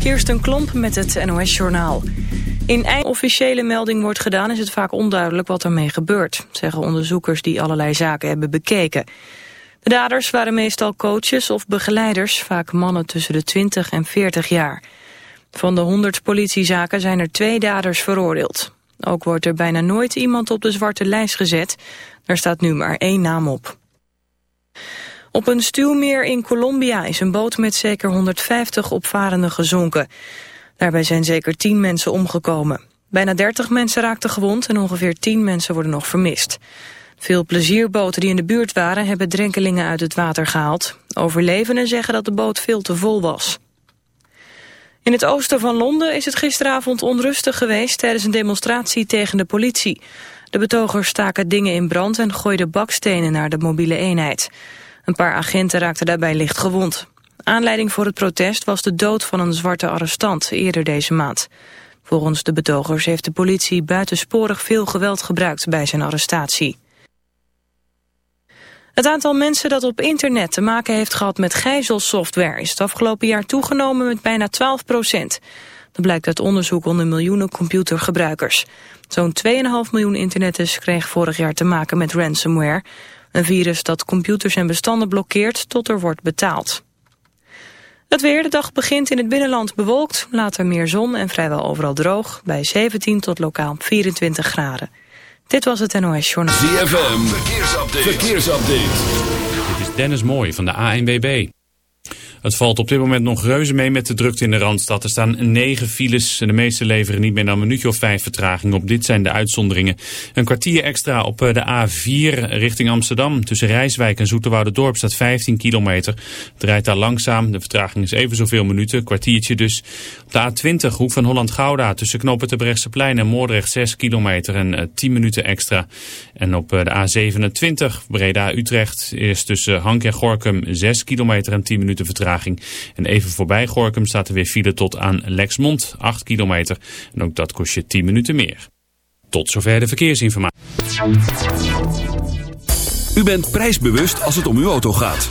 Kirsten Klomp met het NOS-journaal. In een officiële melding wordt gedaan is het vaak onduidelijk wat ermee gebeurt, zeggen onderzoekers die allerlei zaken hebben bekeken. De daders waren meestal coaches of begeleiders, vaak mannen tussen de 20 en 40 jaar. Van de 100 politiezaken zijn er twee daders veroordeeld. Ook wordt er bijna nooit iemand op de zwarte lijst gezet. Er staat nu maar één naam op. Op een stuwmeer in Colombia is een boot met zeker 150 opvarenden gezonken. Daarbij zijn zeker 10 mensen omgekomen. Bijna 30 mensen raakten gewond en ongeveer 10 mensen worden nog vermist. Veel plezierboten die in de buurt waren hebben drenkelingen uit het water gehaald. Overlevenden zeggen dat de boot veel te vol was. In het oosten van Londen is het gisteravond onrustig geweest tijdens een demonstratie tegen de politie. De betogers staken dingen in brand en gooiden bakstenen naar de mobiele eenheid. Een paar agenten raakten daarbij licht gewond. Aanleiding voor het protest was de dood van een zwarte arrestant eerder deze maand. Volgens de betogers heeft de politie buitensporig veel geweld gebruikt bij zijn arrestatie. Het aantal mensen dat op internet te maken heeft gehad met gijzelsoftware is het afgelopen jaar toegenomen met bijna 12 procent. Dat blijkt uit onderzoek onder miljoenen computergebruikers. Zo'n 2,5 miljoen internetters kreeg vorig jaar te maken met ransomware. Een virus dat computers en bestanden blokkeert tot er wordt betaald. Het weer, de dag begint in het binnenland bewolkt, later meer zon en vrijwel overal droog, bij 17 tot lokaal 24 graden. Dit was het NOS Journal. ZFM, verkeersupdate. verkeersupdate. Dit is Dennis Mooij van de ANWB. Het valt op dit moment nog reuze mee met de drukte in de Randstad. Er staan negen files. De meeste leveren niet meer dan een minuutje of vijf vertraging op. Dit zijn de uitzonderingen. Een kwartier extra op eh, de A4 richting Amsterdam. Tussen Rijswijk en Dorp staat 15 kilometer. Het rijdt daar langzaam. De vertraging is even zoveel minuten. Kwartiertje dus. Op de A20 Hoek van Holland-Gouda. Tussen Knoppen Terbrechtseplein en Moordrecht 6 kilometer en 10 eh, minuten extra. En op eh, de A27 Breda-Utrecht. Eerst tussen Hank en Gorkum 6 kilometer en 10 minuten vertraging. En even voorbij Gorkum staat er weer file tot aan Lexmond, 8 kilometer. En ook dat kost je 10 minuten meer. Tot zover de verkeersinformatie. U bent prijsbewust als het om uw auto gaat.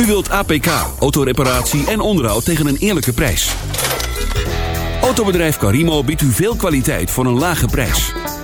U wilt APK, autoreparatie en onderhoud tegen een eerlijke prijs. Autobedrijf Carimo biedt u veel kwaliteit voor een lage prijs.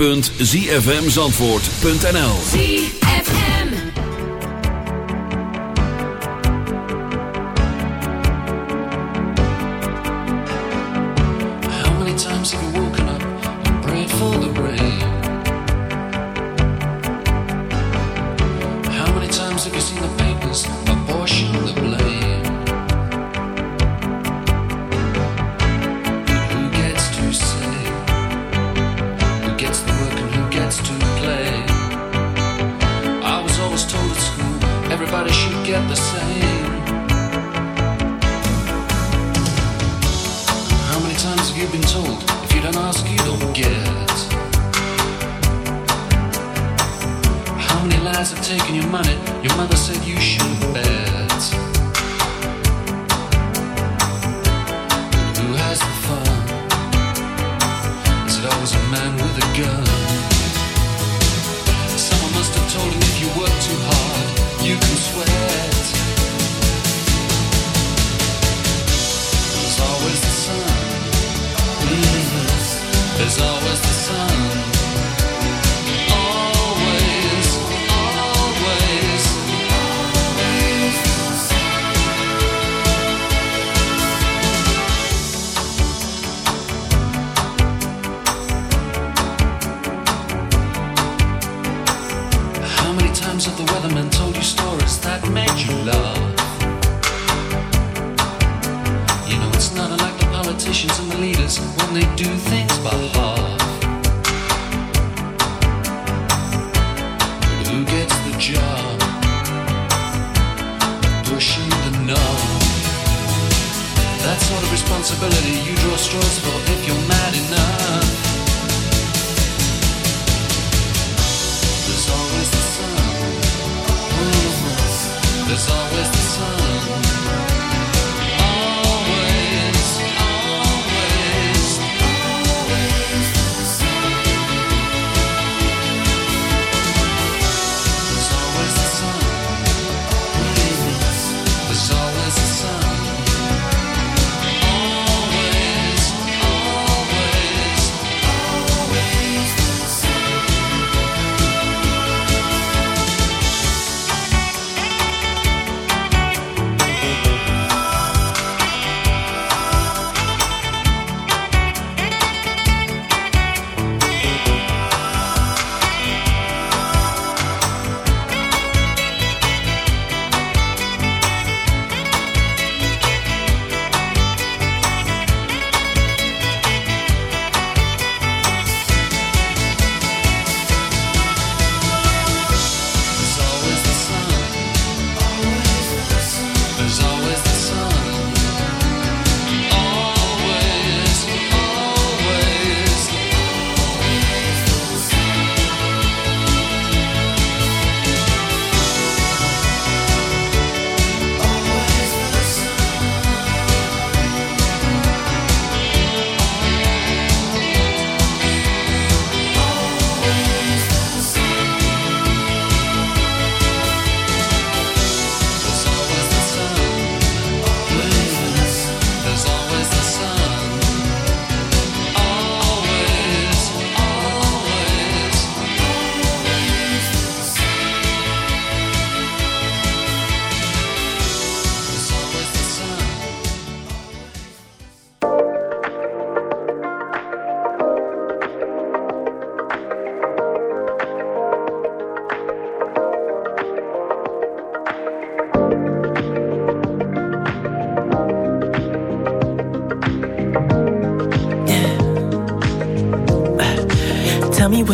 www.zfmzandvoort.nl everybody should get the same. How many times have you been told if you don't ask, you don't get? How many lies have taken your money? Your mother said you should bet. Who has the fun? Is it always a man with a gun? How many times have the weatherman told you stories that made you laugh?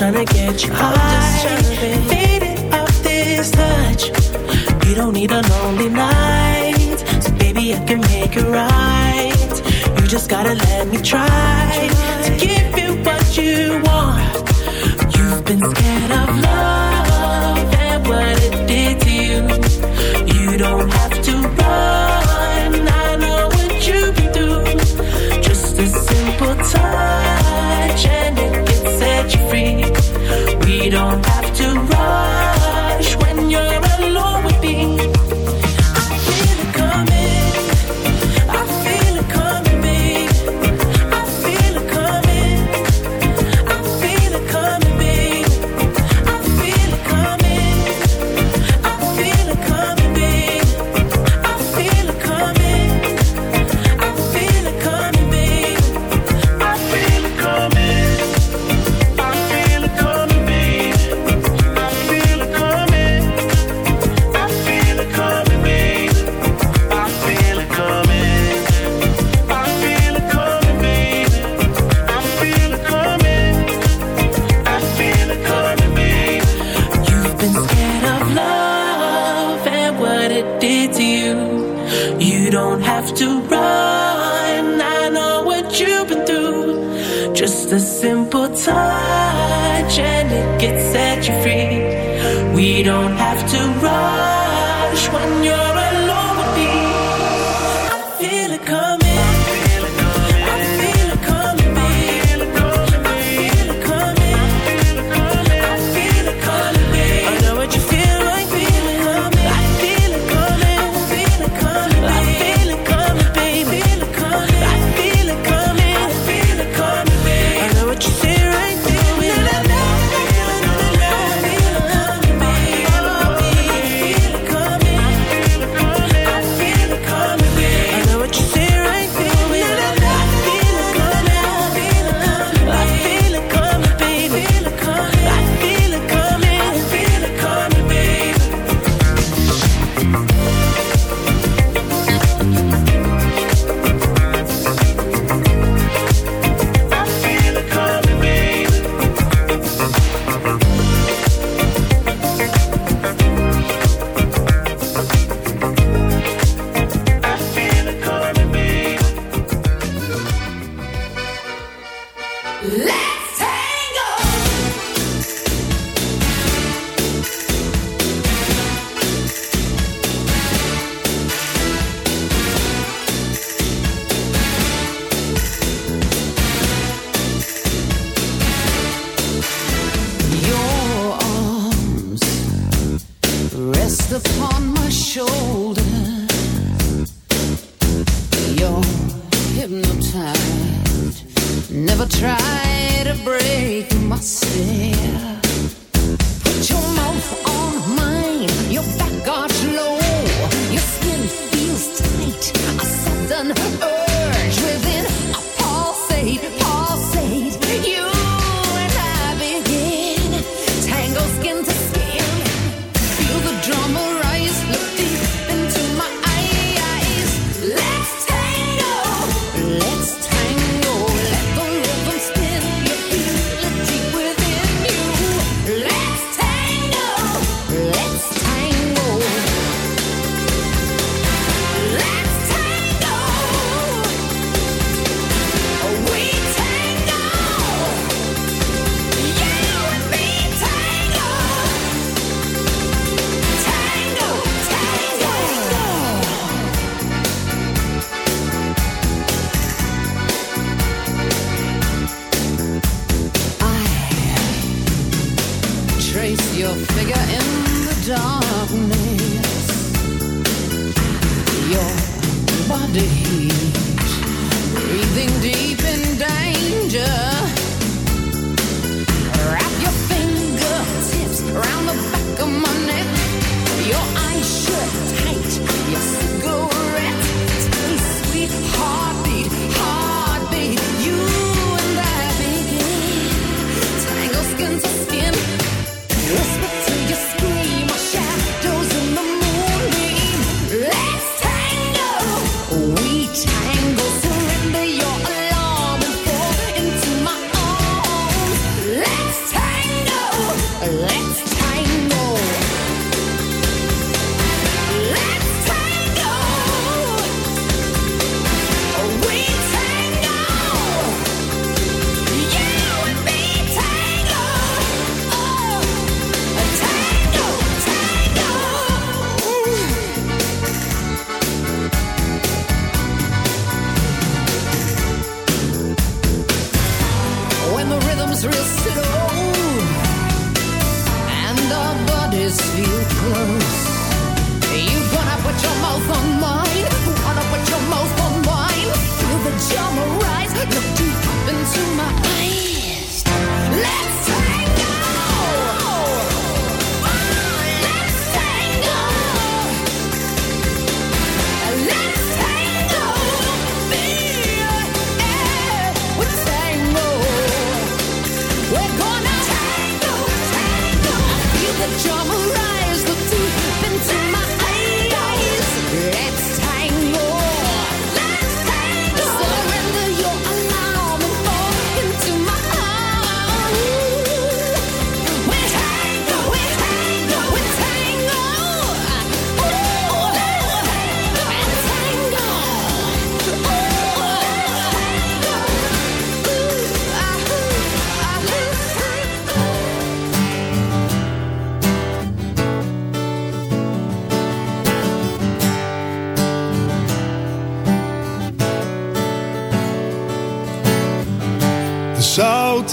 trying to get you high. I'm off this touch. You don't need a lonely night, so baby I can make it right. You just gotta let me try to give you what you want. You've been scared of love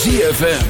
ZFM.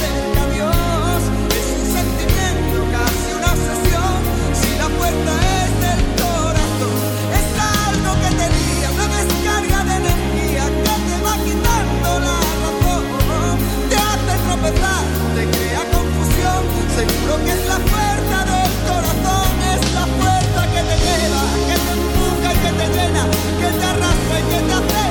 hace tropezar, te crea confusión. Seguro que es la fuerza del corazón, es la fuerza que te lleva, que te empuja y que te llena, que te arrastra y que te acerca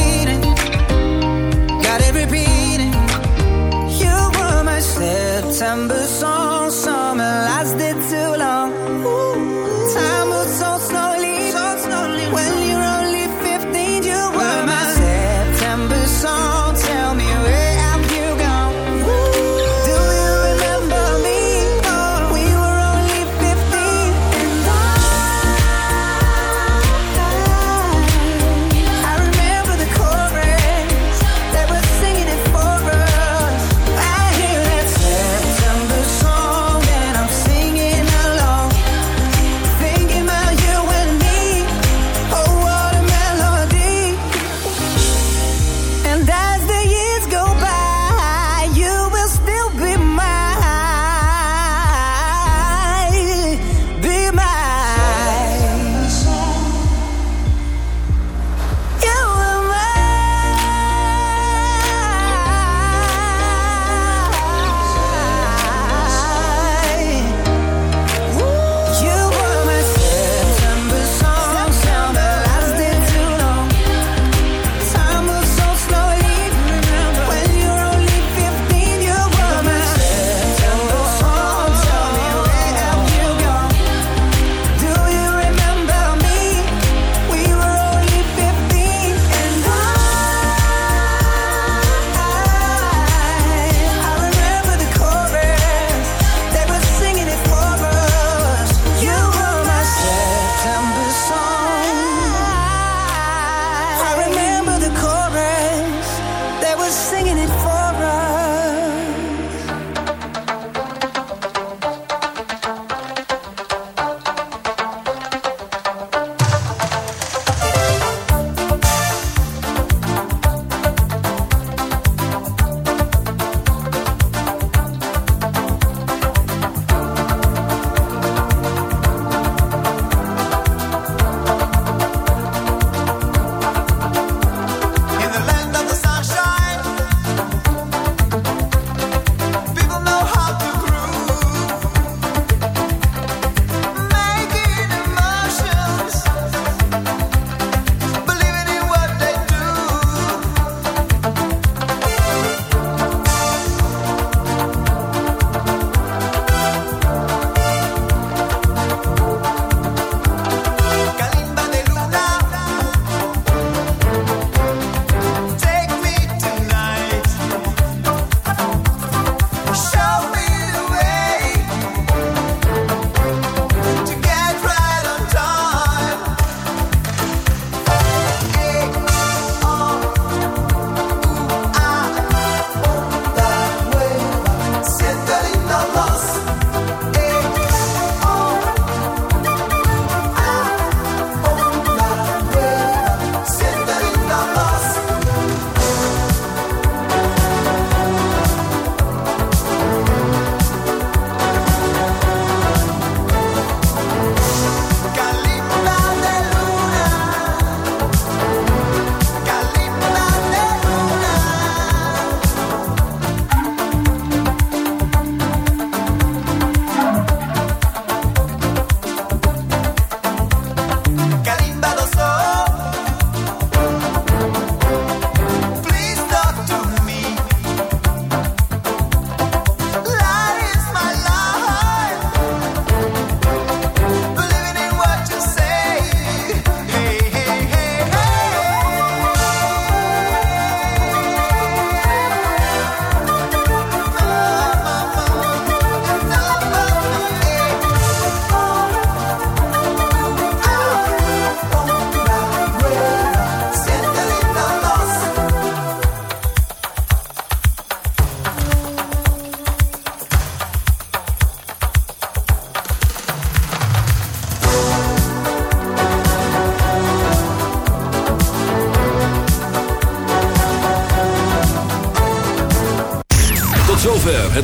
September song,